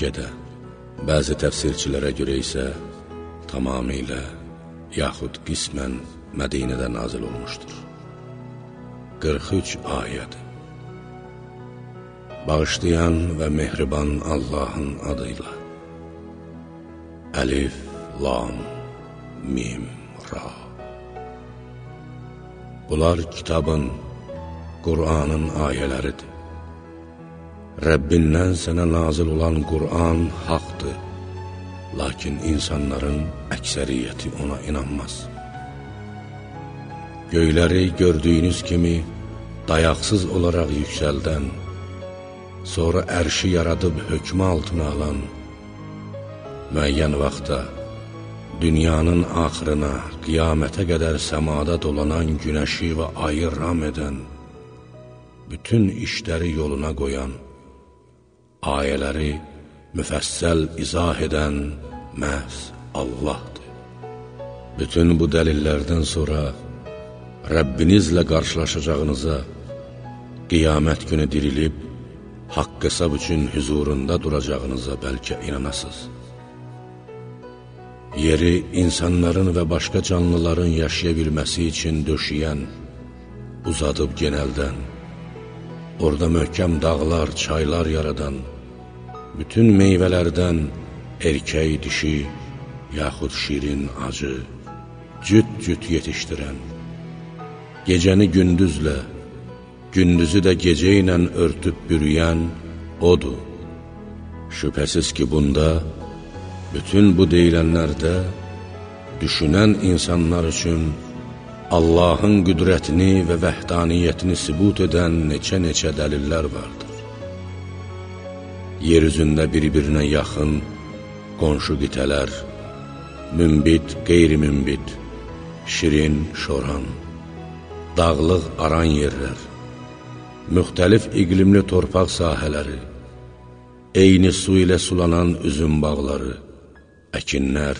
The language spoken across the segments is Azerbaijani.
Məkkədə, bəzi təfsirçilərə görə isə tamamilə, yaxud qismən Mədinədə nazil olmuşdur. 43 ayəd Bağışlayan və mehriban Allahın adıyla Əlif, Lam, Mim, Ra Bunlar kitabın, Qur'anın ayələridir. Rəbbindən sənə nazil olan Qur'an haqdır, lakin insanların əksəriyyəti ona inanmaz. Göyləri gördüyünüz kimi dayaqsız olaraq yüksəldən, sonra ərşi yaradıb hökmə altına alan, müəyyən vaxtda dünyanın axırına, qiyamətə qədər səmada dolanan günəşi və ayı ram edən, bütün işləri yoluna qoyan, ayələri müfəssəl izah edən məhz Allahdır. Bütün bu dəlillərdən sonra Rəbbinizlə qarşılaşacağınıza, qiyamət günü dirilib, haqq hesab üçün hüzurunda duracağınıza bəlkə inanasız. Yeri insanların və başqa canlıların yaşaya bilməsi üçün döşəyən, uzadıb genəldən, orada möhkəm dağlar, çaylar yaradan, bütün meyvələrdən erkək, dişi, yaxud şirin, acı, cüt-cüt yetişdirən, gecəni gündüzlə, gündüzü də gecə ilə örtüb bürüyən odur. Şübhəsiz ki, bunda, bütün bu deyilənlərdə, düşünən insanlar üçün Allahın qüdrətini və vəhdaniyyətini sübut edən neçə-neçə dəlillər vardır. Yer üzündə bir-birinə yaxın qonşu qitələr, mümbit, qeyri-mümbit, şirin, şoran, dağlıq, aran yerlər, müxtəlif iqlimli torpaq sahələri, eyni su ilə sulanan üzüm bağları, əkinlər,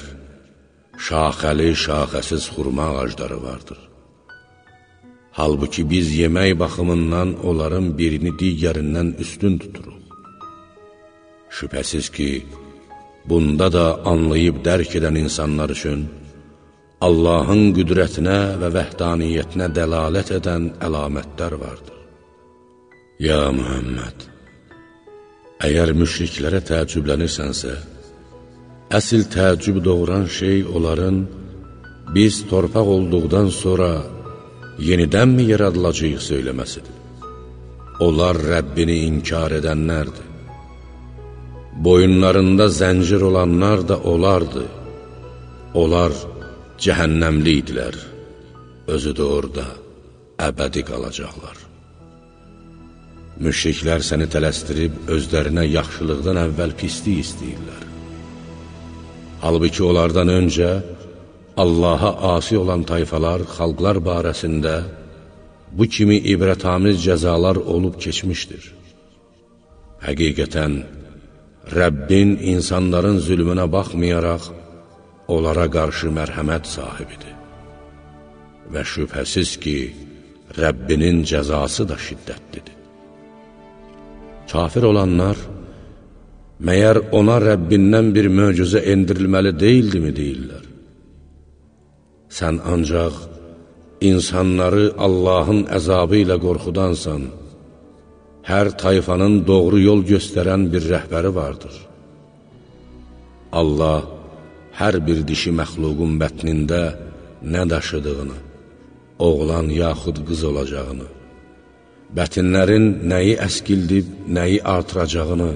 şaxəli, şaxəsiz xurma ağacları vardır. Halbuki biz yemək baxımından onların birini digərindən üstün tuturuq. Şübhəsiz ki, bunda da anlayıb dərk edən insanlar üçün Allahın qüdrətinə və vəhdaniyyətinə dəlalət edən əlamətlər vardır. Ya Mühəmməd, əgər müşriklərə təəccüblənirsənsə, Əsil təəccüb doğuran şey onların biz torpaq olduqdan sonra yenidənmi yaradılacaq söyləməsidir. Onlar Rəbbini inkar edənlərdir. Boyunlarında zəncir olanlar da olardı. Onlar cəhənnəmli idilər. Özü də orada əbədi qalacaqlar. Müşriklər səni tələstirib özlərinə yaxşılıqdan əvvəl pislik istəyirlər. Halbuki onlardan öncə Allaha asi olan tayfalar, xalqlar barəsində bu kimi ibrətamiz cəzalar olub keçmişdir. Həqiqətən, Rəbbin insanların zülmünə baxmayaraq, onlara qarşı mərhəmət sahibidir. Və şübhəsiz ki, Rəbbinin cəzası da şiddətlidir. Kafir olanlar, məyər ona Rəbbindən bir möcüzə endirilməli deyildimi deyirlər? Sən ancaq insanları Allahın əzabı ilə qorxudansan, hər tayfanın doğru yol göstərən bir rəhbəri vardır. Allah hər bir dişi məxluqun bətnində nə daşıdığını, oğlan yaxud qız olacağını, bətinlərin nəyi əskildib, nəyi artıracağını,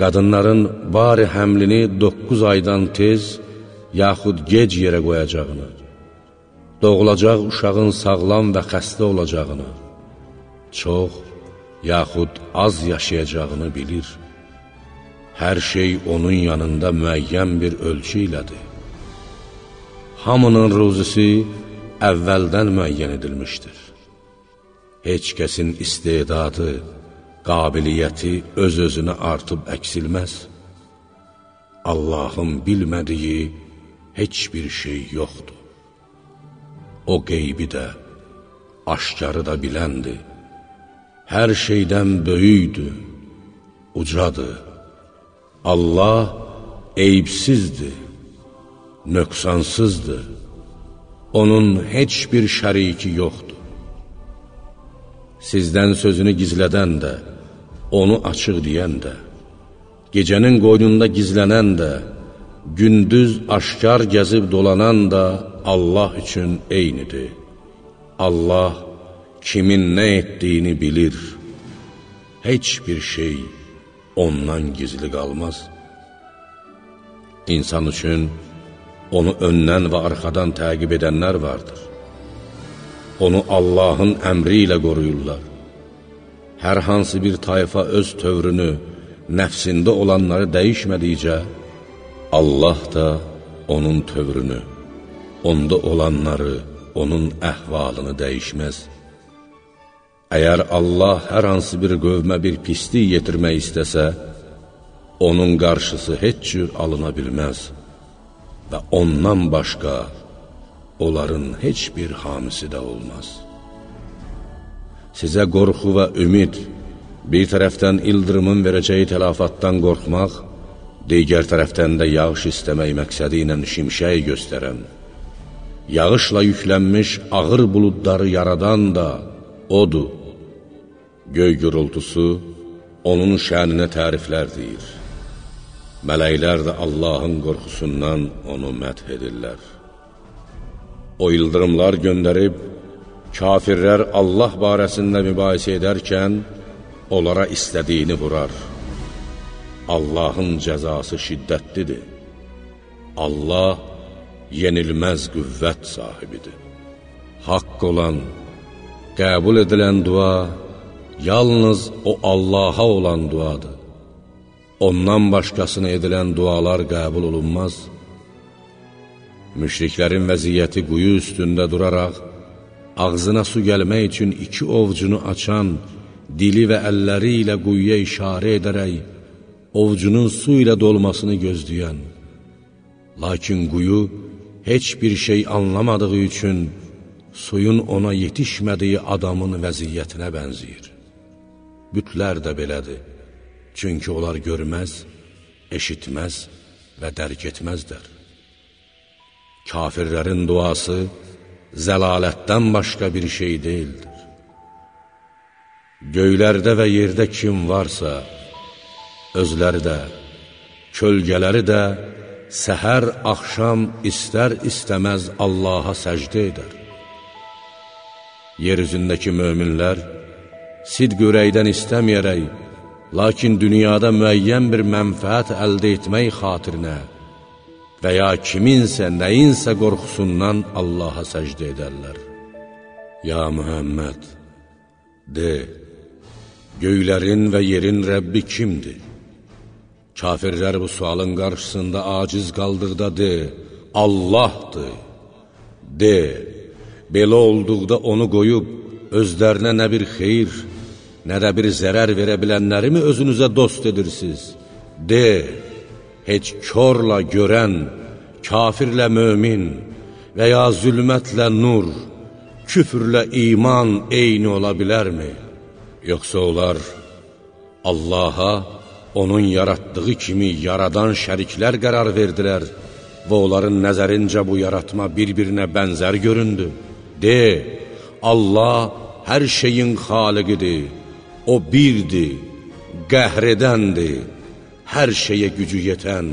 qadınların bari həmlini 9 aydan tez, yaxud gec yerə qoyacağını, doğulacaq uşağın sağlam və xəstə olacağını, çox, yaxud az yaşayacağını bilir. Hər şey onun yanında müəyyən bir ölçü ilədir. Hamının ruzisi əvvəldən müəyyən edilmişdir. Heç kəsin istedadı, qabiliyyəti öz-özünə artıb əksilməz. Allahın bilmədiyi heç bir şey yoxdur. O qeybi də, aşkarı da biləndir. hər şeydən böyükdür, ucadır. Allah eyibsizdir, nöqsansızdır. Onun heç bir şəriki yoxdur. Sizdən sözünü gizlədən də, onu açıq deyən də, gecənin qoynunda gizlənən də, gündüz aşkar gəzib dolanan da Allah üçün eynidir. Allah kimin nə etdiyini bilir. Heç bir şey ondan gizli qalmaz. İnsan üçün onu öndən və arxadan təqib edənlər vardır. Onu Allahın əmri ilə qoruyurlar. Hər hansı bir tayfa öz tövrünü, nəfsində olanları dəyişmədikcə, Allah da onun tövrünü, onda olanları, onun əhvalını dəyişməz. Əgər Allah hər hansı bir qövmə bir pislik yetirmək istəsə, onun qarşısı heç cür alına bilməz və ondan başqa onların heç bir hamisi də olmaz. Sizə qorxu və ümid, bir tərəfdən ildırımın verəcəyi təlafatdan qorxmaq, digər tərəfdən də yağış istəmək məqsədi ilə şimşəyi göstərən, yağışla yüklənmiş ağır buludları yaradan da odur. Göy gürültüsü onun şəninə təriflər deyir. Mələklər də Allahın qorxusundan onu məth edirlər. O ildırımlar göndərib, kafirlər Allah barəsində mübahisə edərkən, onlara istədiyini vurar. Allahın cəzası şiddətlidir. Allah yenilməz qüvvət sahibidir. Haqq olan, qəbul edilən dua yalnız o Allaha olan duadır. Ondan başqasına edilən dualar qəbul olunmaz. Müşriklərin vəziyyəti quyu üstündə duraraq, ağzına su gəlmək üçün iki ovcunu açan, dili və əlləri ilə quyuya işarə edərək, ovcunun su ilə dolmasını gözləyən, lakin quyu heç bir şey anlamadığı üçün suyun ona yetişmədiyi adamın vəziyyətinə bənziyir. Bütlər də belədir, çünki onlar görməz, eşitməz və dərk etməzdər. Kafirlərin duası zəlalətdən başqa bir şey deyildir. Göylərdə və yerdə kim varsa, özləri də, kölgələri də səhər, axşam istər-istəməz Allaha səcdə edər. Yer üzündəki möminlər sidq ürəkdən istəməyərək, lakin dünyada müəyyən bir mənfəət əldə etmək xatirinə, və ya kiminsə, nəyinsə qorxusundan Allaha səcdə edərlər. Ya Mühəmməd, de, göylərin və yerin Rəbbi kimdir? Kafirlər bu sualın qarşısında aciz qaldıqda de, Allahdır. De, belə olduqda onu qoyub, özlərinə nə bir xeyir, nə də bir zərər verə bilənlərimi özünüzə dost edirsiniz? De, heç körla görən, kafirlə mömin və ya zülmətlə nur, küfrlə iman eyni ola bilərmi? Yoxsa onlar Allaha, onun yaratdığı kimi yaradan şəriklər qərar verdilər və onların nəzərincə bu yaratma bir-birinə bənzər göründü. De, Allah hər şeyin xaliqidir, o birdir, qəhr edəndir hər şeyə gücü yetən,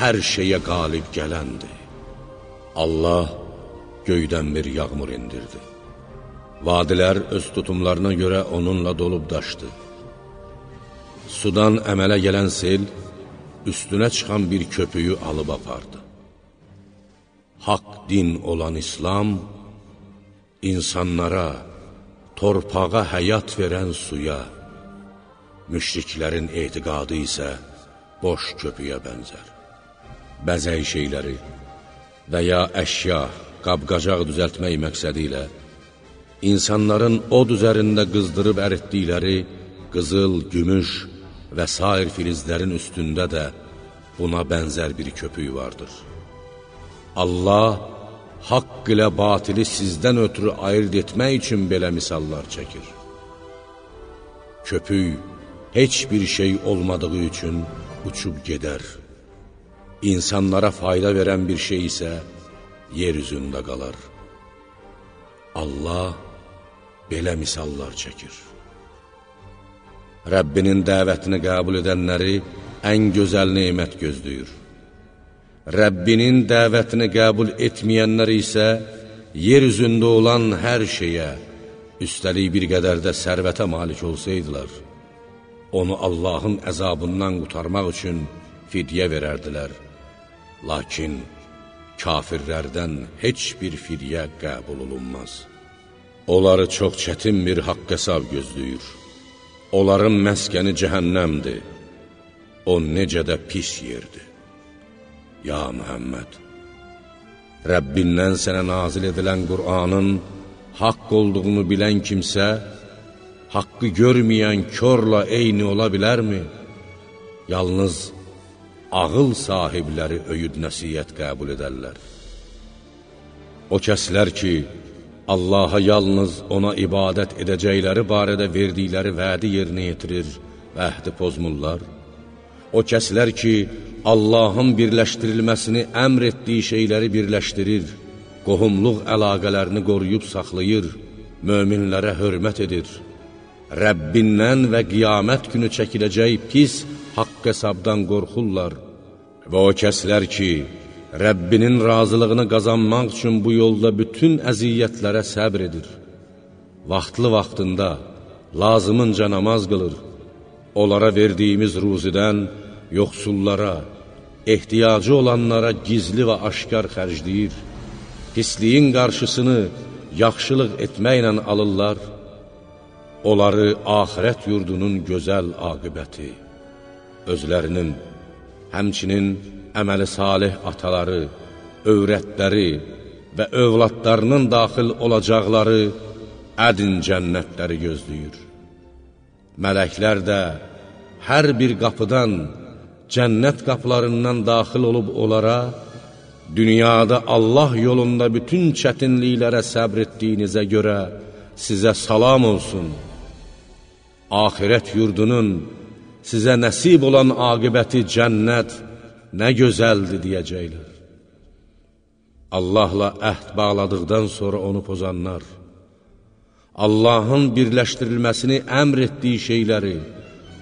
hər şeyə qalib gələndir. Allah göydən bir yağmur indirdi. Vadilər öz tutumlarına görə onunla dolub daşdı. Sudan əmələ gələn sel, üstünə çıxan bir köpüyü alıb apardı. Haqq din olan İslam, insanlara, torpağa həyat verən suya, müşriklərin etiqadı isə, boş köpüyə bənzər. Bəzək şeyləri və ya əşya, qabqacaq düzəltmək məqsədi ilə insanların od üzərində qızdırıb əritdikləri qızıl, gümüş və sair filizlərin üstündə də buna bənzər bir köpük vardır. Allah haqq ilə batili sizdən ötürü ayırt etmək üçün belə misallar çəkir. Köpük heç bir şey olmadığı üçün uçub gedər. İnsanlara fayda verən bir şey isə yer üzündə qalar. Allah belə misallar çəkir. Rəbbinin dəvətini qəbul edənləri ən gözəl neymət gözləyir. Rəbbinin dəvətini qəbul etməyənlər isə yer üzündə olan hər şeyə, üstəlik bir qədər də sərvətə malik olsaydılar, onu Allahın əzabından qutarmaq üçün fidyə verərdilər. Lakin kafirlərdən heç bir fidyə qəbul olunmaz. Onları çox çətin bir haqq hesab gözləyir. Onların məskəni cəhənnəmdir. O necə də pis yerdir. Ya Mühəmməd, Rəbbindən sənə nazil edilən Qur'anın haqq olduğunu bilən kimsə, haqqı görməyən körla eyni ola bilərmi? Yalnız ağıl sahibləri öyüd nəsiyyət qəbul edərlər. O kəslər ki, Allaha yalnız ona ibadət edəcəkləri barədə verdikləri vədi yerinə yetirir və əhdi pozmurlar. O kəslər ki, Allahın birləşdirilməsini əmr etdiyi şeyləri birləşdirir, qohumluq əlaqələrini qoruyub saxlayır, möminlərə hörmət edir. Rəbbindən və qiyamət günü çəkiləcək pis haqq hesabdan qorxurlar. Və o kəslər ki, Rəbbinin razılığını qazanmaq üçün bu yolda bütün əziyyətlərə səbr edir. Vaxtlı vaxtında, lazımınca namaz qılır, onlara verdiyimiz ruzidən yoxsullara, ehtiyacı olanlara gizli və aşkar xərcləyir, pisliyin qarşısını yaxşılıq etməklə alırlar, onları axirət yurdunun gözəl aqibəti özlərinin, həmçinin əməli salih ataları, övrətləri və övladlarının daxil olacaqları ədin cənnətləri gözləyir. Mələklər də hər bir qapıdan, cənnət qapılarından daxil olub onlara, dünyada Allah yolunda bütün çətinliklərə səbr etdiyinizə görə sizə salam olsun. Ahirət yurdunun sizə nəsib olan aqibəti cənnət nə gözəldir deyəcəklər. Allahla əhd bağladıqdan sonra onu pozanlar, Allahın birləşdirilməsini əmr etdiyi şeyləri,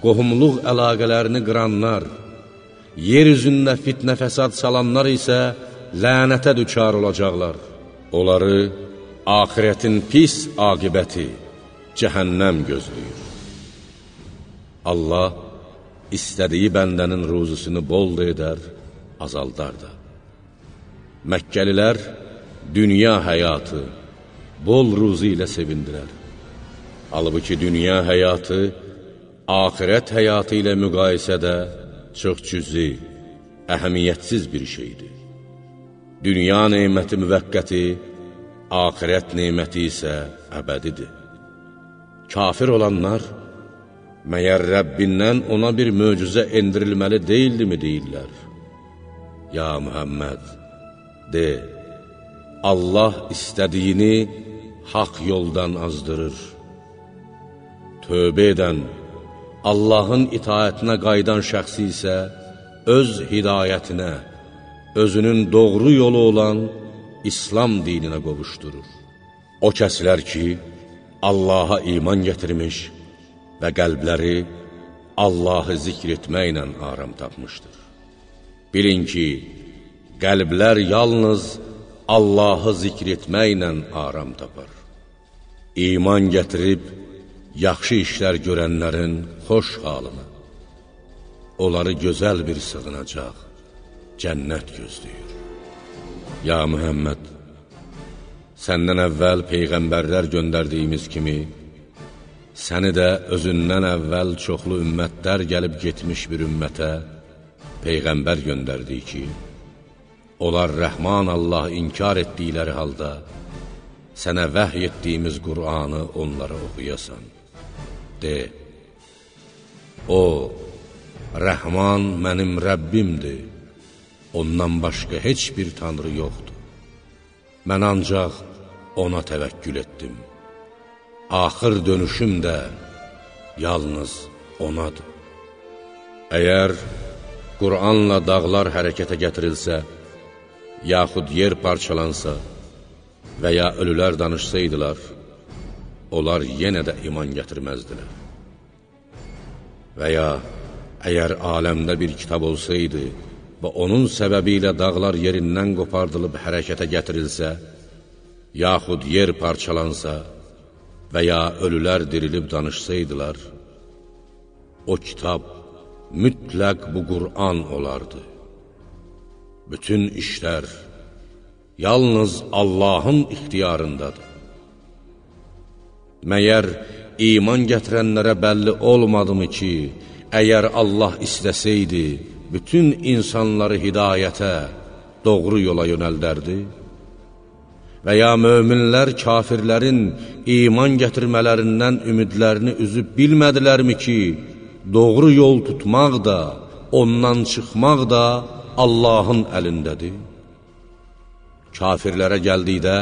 qohumluq əlaqələrini qıranlar, yer üzündə fitnə fəsad salanlar isə lənətə düçar olacaqlar. Onları ahirətin pis aqibəti, cəhənnəm gözləyir. Allah istədiyi bəndənin ruzusunu bol da edər, azaldar da. Məkkəlilər dünya həyatı bol ruzu ilə sevindirər. Halbuki dünya həyatı axirət həyatı ilə müqayisədə çox cüzi, əhəmiyyətsiz bir şeydir. Dünya neyməti müvəqqəti, axirət neyməti isə əbədidir. Kafir olanlar, Məyər Rəbbindən ona bir möcüzə endirilməli deyildimi deyirlər? Ya Mühəmməd, de, Allah istədiyini haq yoldan azdırır. Tövbə edən, Allahın itaətinə qaydan şəxsi isə öz hidayətinə, özünün doğru yolu olan İslam dininə qovuşdurur. O kəslər ki, Allaha iman gətirmiş, və qəlbləri Allahı zikr etməklə aram tapmışdır. Bilin ki, qəlblər yalnız Allahı zikr etməklə aram tapar. İman gətirib, yaxşı işlər görənlərin xoş halını, onları gözəl bir sığınacaq, cənnət gözləyir. Ya Mühəmməd, səndən əvvəl Peyğəmbərlər göndərdiyimiz kimi, Səni də özündən əvvəl çoxlu ümmətlər gəlib getmiş bir ümmətə Peyğəmbər göndərdik ki, onlar rəhman Allah inkar etdikləri halda, sənə vəhy etdiyimiz Qur'anı onlara oxuyasan. De, O, rəhman mənim Rəbbimdir, ondan başqa heç bir tanrı yoxdur. Mən ancaq ona təvəkkül etdim axır dönüşüm də yalnız onadır. Əgər Qur'anla dağlar hərəkətə gətirilsə, yaxud yer parçalansa və ya ölülər danışsaydılar, onlar yenə də iman gətirməzdilər. Və ya əgər aləmdə bir kitab olsaydı və onun səbəbi ilə dağlar yerindən qopardılıb hərəkətə gətirilsə, yaxud yer parçalansa və ya ölülər dirilib danışsaydılar, o kitab mütləq bu Qur'an olardı. Bütün işlər yalnız Allahın ixtiyarındadır. Məyər iman gətirənlərə bəlli olmadımı ki, əgər Allah istəsəydi, bütün insanları hidayətə, doğru yola yönəldərdi? Və ya möminlər kafirlərin iman gətirmələrindən ümidlərini üzüb bilmədilərmi ki, doğru yol tutmaq da, ondan çıxmaq da Allahın əlindədir. Kafirlərə gəldikdə,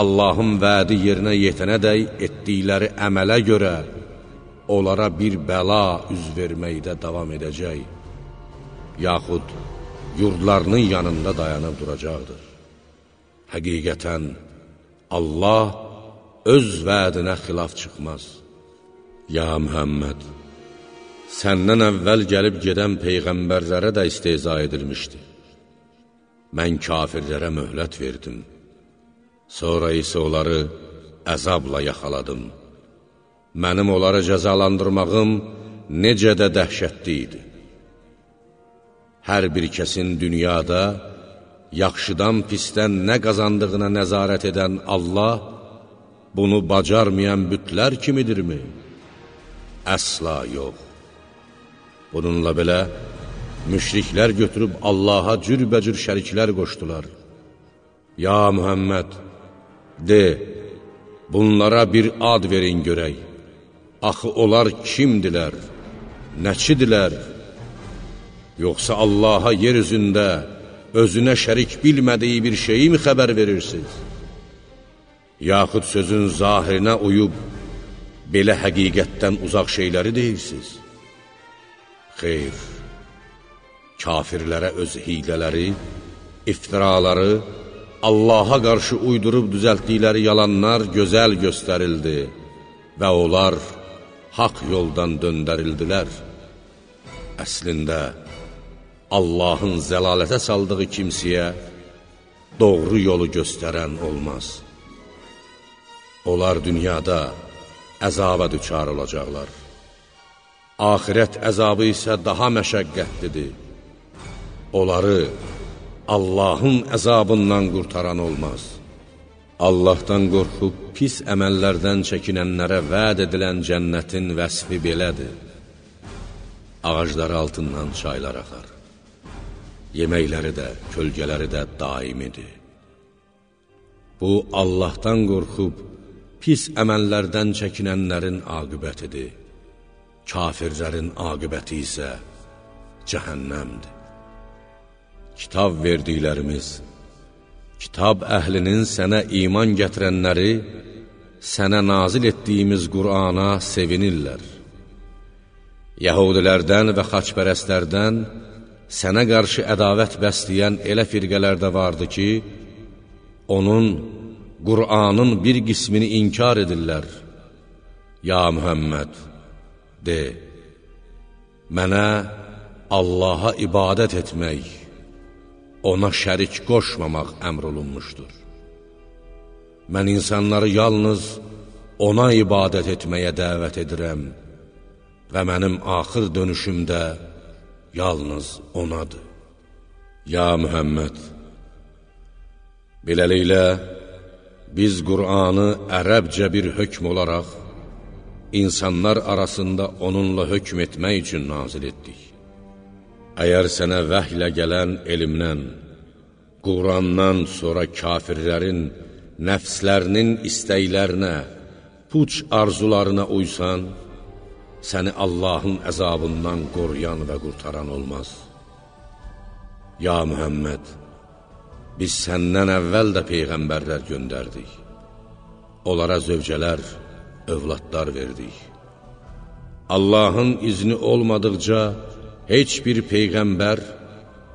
Allahın vədi yerinə yetənədək etdikləri əmələ görə onlara bir bəla üz verməkdə davam edəcək, yaxud yurdlarının yanında dayanıb duracaqdır. Həqiqətən, Allah öz vədinə xilaf çıxmaz. Ya Mühəmməd! səndən əvvəl gəlib gedən peyğəmbərlərə də isteza edilmişdi. Mən kafirlərə möhlət verdim. Sonra isə onları əzabla yaxaladım. Mənim onları cəzalandırmağım necə də dəhşətli idi. Hər bir kəsin dünyada yaxşıdan pisdən nə qazandığına nəzarət edən Allah, bunu bacarmayan bütlər kimidirmi? Əsla yox. Bununla belə, müşriklər götürüb Allaha cürbəcür şəriklər qoşdular. Ya Mühəmməd, de, bunlara bir ad verin görək. Axı onlar kimdilər, nəçidilər? Yoxsa Allaha yer üzündə özünə şərik bilmədiyi bir şeyi mi xəbər verirsiniz? Yaxud sözün zahirinə uyub, belə həqiqətdən uzaq şeyləri deyirsiniz? Xeyr, kafirlərə öz hilələri, iftiraları, Allaha qarşı uydurub düzəltdikləri yalanlar gözəl göstərildi və onlar haqq yoldan döndərildilər. Əslində, Allahın zəlalətə saldığı kimsiyə doğru yolu göstərən olmaz. Onlar dünyada əzaba düçar olacaqlar axirət əzabı isə daha məşəqqətlidir. Onları Allahın əzabından qurtaran olmaz. Allahdan qorxub pis əməllərdən çəkinənlərə vəd edilən cənnətin vəsfi belədir. Ağacları altından çaylar axar. Yeməkləri də, kölgələri də daimidir. Bu, Allahdan qorxub pis əməllərdən çəkinənlərin aqibətidir kafirlərin aqibəti isə cəhənnəmdir. Kitab verdiklərimiz, kitab əhlinin sənə iman gətirənləri, sənə nazil etdiyimiz Qurana sevinirlər. Yəhudilərdən və xaçpərəstlərdən sənə qarşı ədavət bəsləyən elə firqələr də vardı ki, onun, Qur'anın bir qismini inkar edirlər. Ya Mühəmməd! De, mənə Allaha ibadət etmək, ona şərik qoşmamaq əmr olunmuşdur. Mən insanları yalnız ona ibadət etməyə dəvət edirəm və mənim axır dönüşümdə yalnız onadır. Ya Mühəmməd, beləliklə, biz Qur'anı ərəbcə bir hökm olaraq insanlar arasında onunla hökm etmək üçün nazil etdik. Əgər sənə vəhlə gələn elmdən, Qurandan sonra kafirlərin nəfslərinin istəklərinə, puç arzularına uysan, səni Allahın əzabından qoruyan və qurtaran olmaz. Ya Mühəmməd, biz səndən əvvəl də Peyğəmbərlər göndərdik. Onlara zövcələr, övladlar verdik. Allahın izni olmadıqca heç bir peyğəmbər,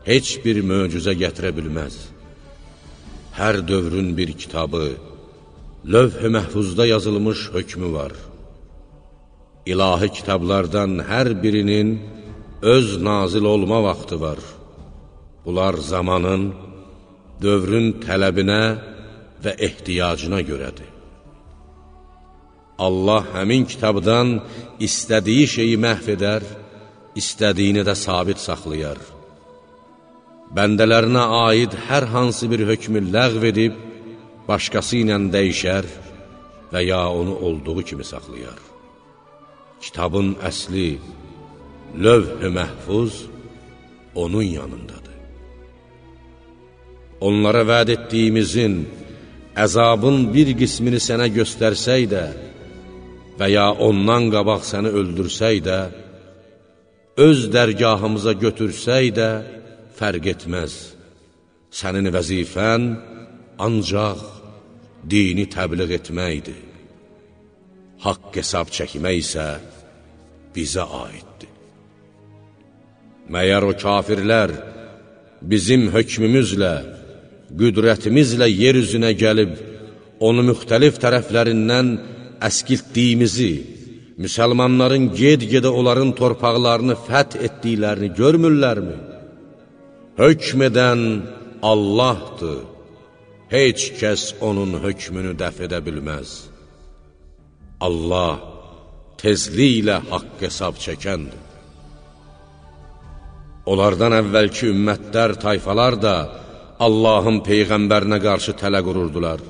heç bir möcüzə gətirə bilməz. Hər dövrün bir kitabı, lövh-i məhfuzda yazılmış hökmü var. İlahi kitablardan hər birinin öz nazil olma vaxtı var. Bunlar zamanın, dövrün tələbinə və ehtiyacına görədir. Allah həmin kitabdan istədiyi şeyi məhv edər, istədiyini də sabit saxlayar. Bəndələrinə aid hər hansı bir hökmü ləğv edib, başqası ilə dəyişər və ya onu olduğu kimi saxlayar. Kitabın əsli, lövh-ü məhfuz onun yanındadır. Onlara vəd etdiyimizin, əzabın bir qismini sənə göstərsək də və ya ondan qabaq səni öldürsək də, öz dərgahımıza götürsək də, fərq etməz. Sənin vəzifən ancaq dini təbliğ etməkdir. Haqq hesab çəkmək isə bizə aiddir. Məyər o kafirlər bizim hökmümüzlə, qüdrətimizlə yer üzünə gəlib, onu müxtəlif tərəflərindən əskiltdiyimizi, müsəlmanların ged-gedə onların torpaqlarını fəth etdiklərini görmürlərmi? Hökm edən Allahdır, heç kəs onun hökmünü dəf edə bilməz. Allah tezliklə haqq hesab çəkəndir. Onlardan əvvəlki ümmətlər, tayfalar da Allahın Peyğəmbərinə qarşı tələ qururdular.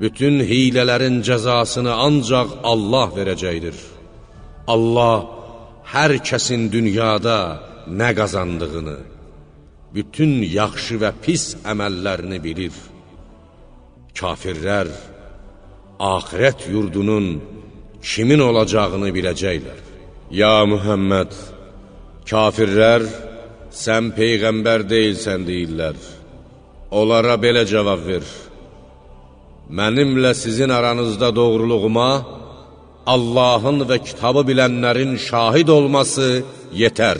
Bütün hilələrin cəzasını ancaq Allah verəcəkdir. Allah hər kəsin dünyada nə qazandığını, bütün yaxşı və pis əməllərini bilir. Kafirlər axirət yurdunun kimin olacağını biləcəklər. Ya Mühəmməd, kafirlər, sən Peyğəmbər deyilsən deyirlər. Onlara belə cavab ver. Mənimlə sizin aranızda doğruluğuma Allahın və kitabı bilənlərin şahid olması yetər.